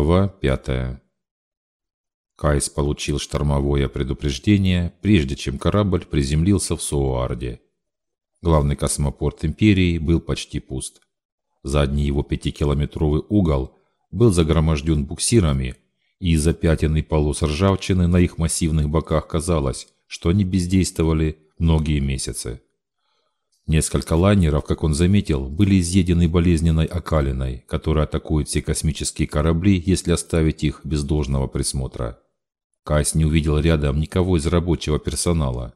Глава 5 Кайс получил штормовое предупреждение, прежде чем корабль приземлился в Суарде. Главный космопорт Империи был почти пуст. Задний его пятикилометровый угол был загроможден буксирами, и из-за пятен полос ржавчины на их массивных боках казалось, что они бездействовали многие месяцы. Несколько лайнеров, как он заметил, были изъедены болезненной окалиной, которая атакует все космические корабли, если оставить их без должного присмотра. Кайс не увидел рядом никого из рабочего персонала.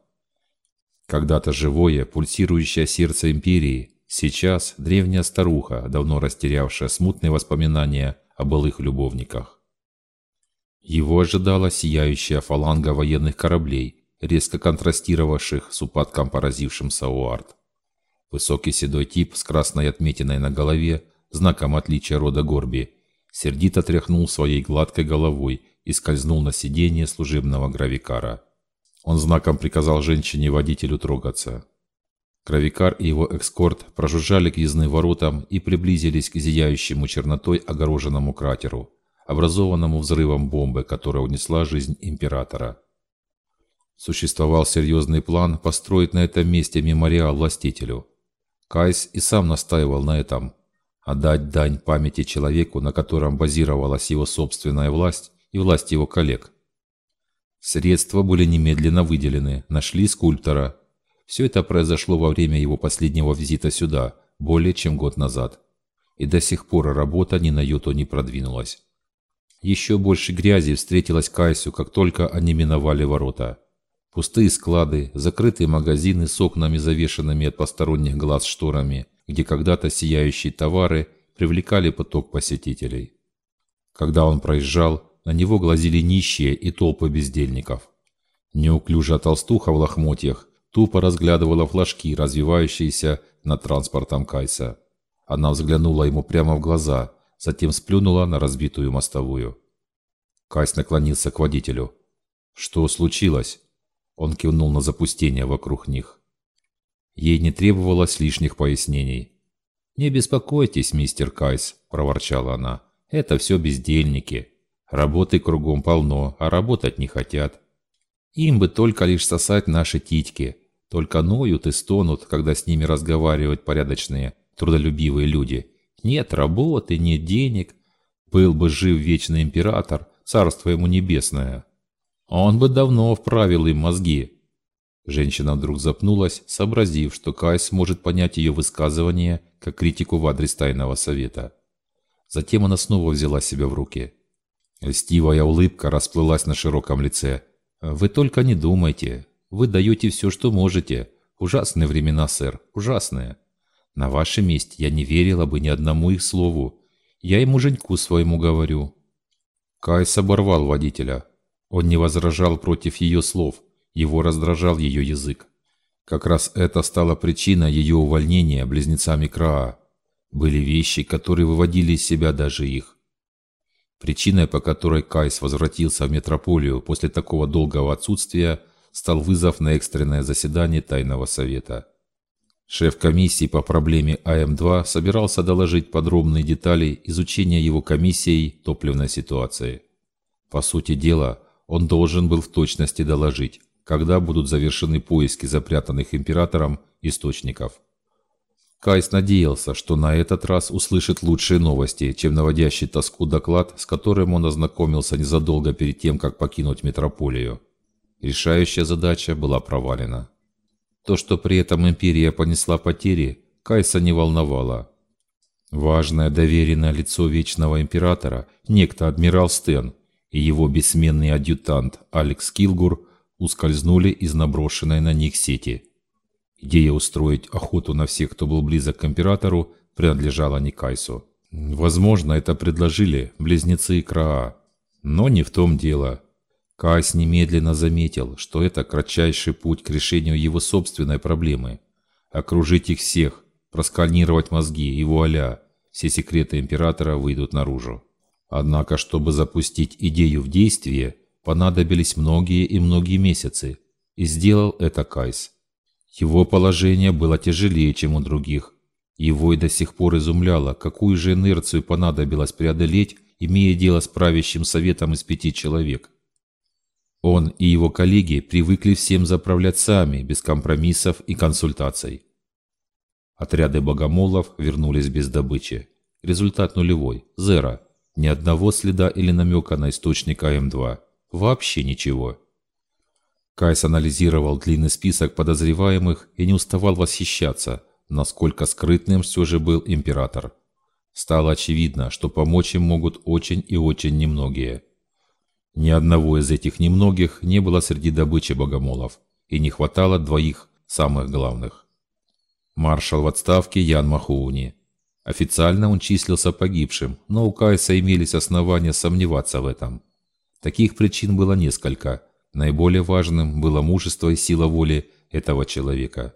Когда-то живое, пульсирующее сердце Империи, сейчас древняя старуха, давно растерявшая смутные воспоминания о былых любовниках. Его ожидала сияющая фаланга военных кораблей, резко контрастировавших с упадком поразившим Сауарт. Высокий седой тип с красной отметиной на голове, знаком отличия рода Горби, сердито тряхнул своей гладкой головой и скользнул на сиденье служебного гравикара. Он знаком приказал женщине-водителю трогаться. Гравикар и его экскорт прожужжали к въездным воротам и приблизились к зияющему чернотой огороженному кратеру, образованному взрывом бомбы, которая унесла жизнь императора. Существовал серьезный план построить на этом месте мемориал властителю – Кайс и сам настаивал на этом. Отдать дань памяти человеку, на котором базировалась его собственная власть и власть его коллег. Средства были немедленно выделены, нашли скульптора. Все это произошло во время его последнего визита сюда, более чем год назад. И до сих пор работа ни на йоту не продвинулась. Еще больше грязи встретилось Кайсу, как только они миновали ворота. Пустые склады, закрытые магазины с окнами, завешенными от посторонних глаз шторами, где когда-то сияющие товары привлекали поток посетителей. Когда он проезжал, на него глазели нищие и толпы бездельников. Неуклюжая толстуха в лохмотьях тупо разглядывала флажки, развивающиеся над транспортом Кайса. Она взглянула ему прямо в глаза, затем сплюнула на разбитую мостовую. Кайс наклонился к водителю. «Что случилось?» Он кивнул на запустение вокруг них. Ей не требовалось лишних пояснений. «Не беспокойтесь, мистер Кайс», – проворчала она. «Это все бездельники. Работы кругом полно, а работать не хотят. Им бы только лишь сосать наши титьки. Только ноют и стонут, когда с ними разговаривают порядочные, трудолюбивые люди. Нет работы, нет денег. Был бы жив вечный император, царство ему небесное». Он бы давно вправил им мозги. Женщина вдруг запнулась, сообразив, что Кайс может понять ее высказывание как критику в адрес тайного совета. Затем она снова взяла себя в руки. Льстивая улыбка расплылась на широком лице. «Вы только не думайте. Вы даете все, что можете. Ужасные времена, сэр, ужасные. На вашем месте я не верила бы ни одному их слову. Я и муженьку своему говорю». Кайс оборвал водителя. Он не возражал против ее слов, его раздражал ее язык. Как раз это стало причиной ее увольнения близнецами Краа. Были вещи, которые выводили из себя даже их. Причиной, по которой Кайс возвратился в метрополию после такого долгого отсутствия, стал вызов на экстренное заседание Тайного Совета. Шеф комиссии по проблеме АМ-2 собирался доложить подробные детали изучения его комиссией топливной ситуации. По сути дела, он должен был в точности доложить, когда будут завершены поиски запрятанных императором источников. Кайс надеялся, что на этот раз услышит лучшие новости, чем наводящий тоску доклад, с которым он ознакомился незадолго перед тем, как покинуть метрополию. Решающая задача была провалена. То, что при этом империя понесла потери, Кайса не волновало. Важное доверенное лицо Вечного Императора, некто адмирал Стен, и его бессменный адъютант Алекс Килгур ускользнули из наброшенной на них сети. Идея устроить охоту на всех, кто был близок к императору, принадлежала Никайсу. Возможно, это предложили близнецы Краа, но не в том дело. Кайс немедленно заметил, что это кратчайший путь к решению его собственной проблемы. Окружить их всех, просканировать мозги и вуаля, все секреты императора выйдут наружу. Однако, чтобы запустить идею в действие, понадобились многие и многие месяцы, и сделал это Кайс. Его положение было тяжелее, чем у других. Его и до сих пор изумляло, какую же инерцию понадобилось преодолеть имея дело с правящим советом из пяти человек. Он и его коллеги привыкли всем заправлять сами, без компромиссов и консультаций. Отряды богомолов вернулись без добычи. Результат нулевой, зеро. Ни одного следа или намека на источник АМ-2. Вообще ничего. Кайс анализировал длинный список подозреваемых и не уставал восхищаться, насколько скрытным все же был император. Стало очевидно, что помочь им могут очень и очень немногие. Ни одного из этих немногих не было среди добычи богомолов, и не хватало двоих самых главных. Маршал в отставке Ян Махууни. Официально он числился погибшим, но у Кайса имелись основания сомневаться в этом. Таких причин было несколько. Наиболее важным было мужество и сила воли этого человека.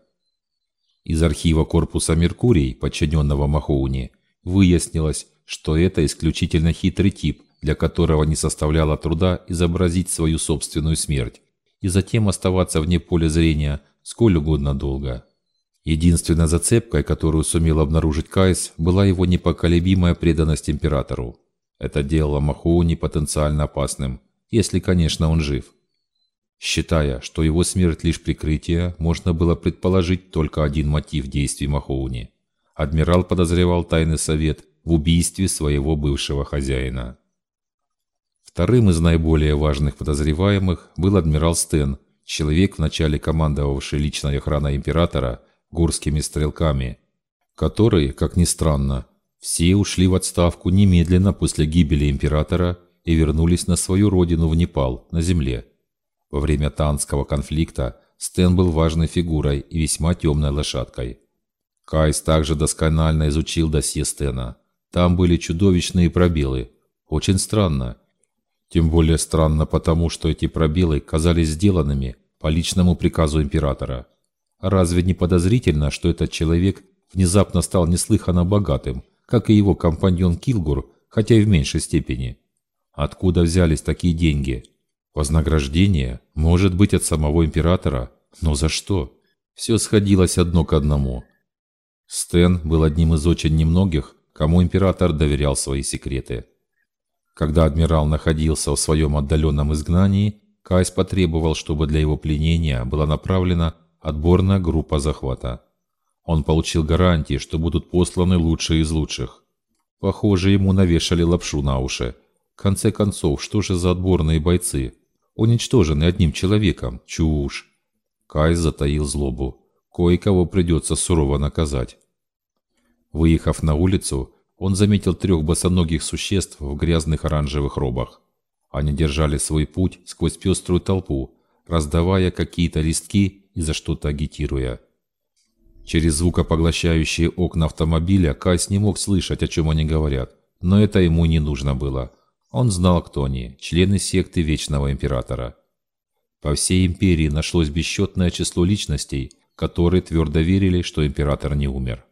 Из архива корпуса Меркурий, подчиненного Махоуни, выяснилось, что это исключительно хитрый тип, для которого не составляло труда изобразить свою собственную смерть и затем оставаться вне поля зрения сколь угодно долго. Единственной зацепкой, которую сумел обнаружить Кайс, была его непоколебимая преданность императору. Это делало Махоуни потенциально опасным, если, конечно, он жив. Считая, что его смерть лишь прикрытие, можно было предположить только один мотив действий Махоуни. Адмирал подозревал тайный совет в убийстве своего бывшего хозяина. Вторым из наиболее важных подозреваемых был адмирал Стен, человек, вначале командовавший личной охраной императора горскими стрелками, которые, как ни странно, все ушли в отставку немедленно после гибели императора и вернулись на свою родину в Непал, на земле. Во время Танского конфликта Стэн был важной фигурой и весьма темной лошадкой. Кайс также досконально изучил досье Стена. Там были чудовищные пробелы. Очень странно, тем более странно потому, что эти пробелы казались сделанными по личному приказу императора. Разве не подозрительно, что этот человек внезапно стал неслыханно богатым, как и его компаньон Килгур, хотя и в меньшей степени? Откуда взялись такие деньги? Вознаграждение? Может быть, от самого императора? Но за что? Все сходилось одно к одному. Стэн был одним из очень немногих, кому император доверял свои секреты. Когда адмирал находился в своем отдаленном изгнании, Кайс потребовал, чтобы для его пленения была направлена отборная группа захвата. Он получил гарантии, что будут посланы лучшие из лучших. Похоже, ему навешали лапшу на уши. В конце концов, что же за отборные бойцы? Уничтожены одним человеком. Чушь. Кайс затаил злобу. Кое-кого придется сурово наказать. Выехав на улицу, он заметил трех босоногих существ в грязных оранжевых робах. Они держали свой путь сквозь пеструю толпу, раздавая какие-то листки и за что-то агитируя. Через звукопоглощающие окна автомобиля Кайс не мог слышать, о чем они говорят, но это ему не нужно было. Он знал, кто они – члены секты Вечного Императора. По всей империи нашлось бесчетное число личностей, которые твердо верили, что император не умер.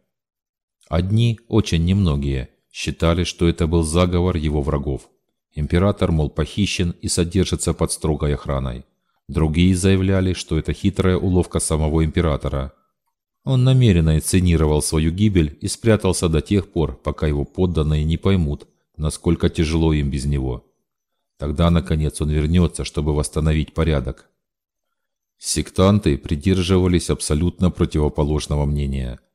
Одни, очень немногие, считали, что это был заговор его врагов. Император, мол, похищен и содержится под строгой охраной. Другие заявляли, что это хитрая уловка самого императора. Он намеренно инсценировал свою гибель и спрятался до тех пор, пока его подданные не поймут, насколько тяжело им без него. Тогда, наконец, он вернется, чтобы восстановить порядок. Сектанты придерживались абсолютно противоположного мнения –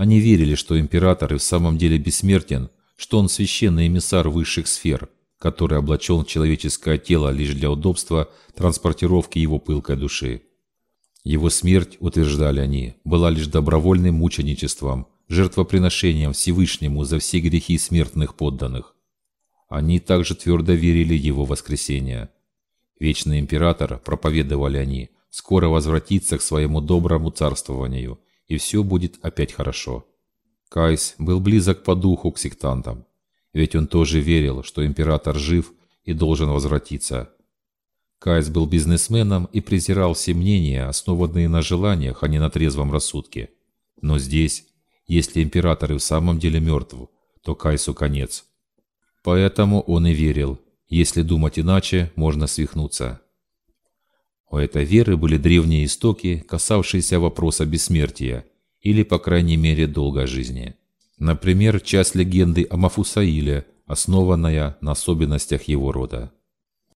они верили, что император и в самом деле бессмертен, что он священный эмиссар высших сфер, который облачен в человеческое тело лишь для удобства транспортировки его пылкой души. Его смерть, утверждали они, была лишь добровольным мученичеством, жертвоприношением Всевышнему за все грехи смертных подданных. Они также твердо верили в его воскресение. Вечный император, проповедовали они, скоро возвратится к своему доброму царствованию – и все будет опять хорошо. Кайс был близок по духу к сектантам, ведь он тоже верил, что император жив и должен возвратиться. Кайс был бизнесменом и презирал все мнения, основанные на желаниях, а не на трезвом рассудке. Но здесь, если император и в самом деле мертв, то Кайсу конец. Поэтому он и верил, если думать иначе, можно свихнуться. У этой веры были древние истоки, касавшиеся вопроса бессмертия, или, по крайней мере, долгой жизни. Например, часть легенды о Мафусаиле, основанная на особенностях его рода.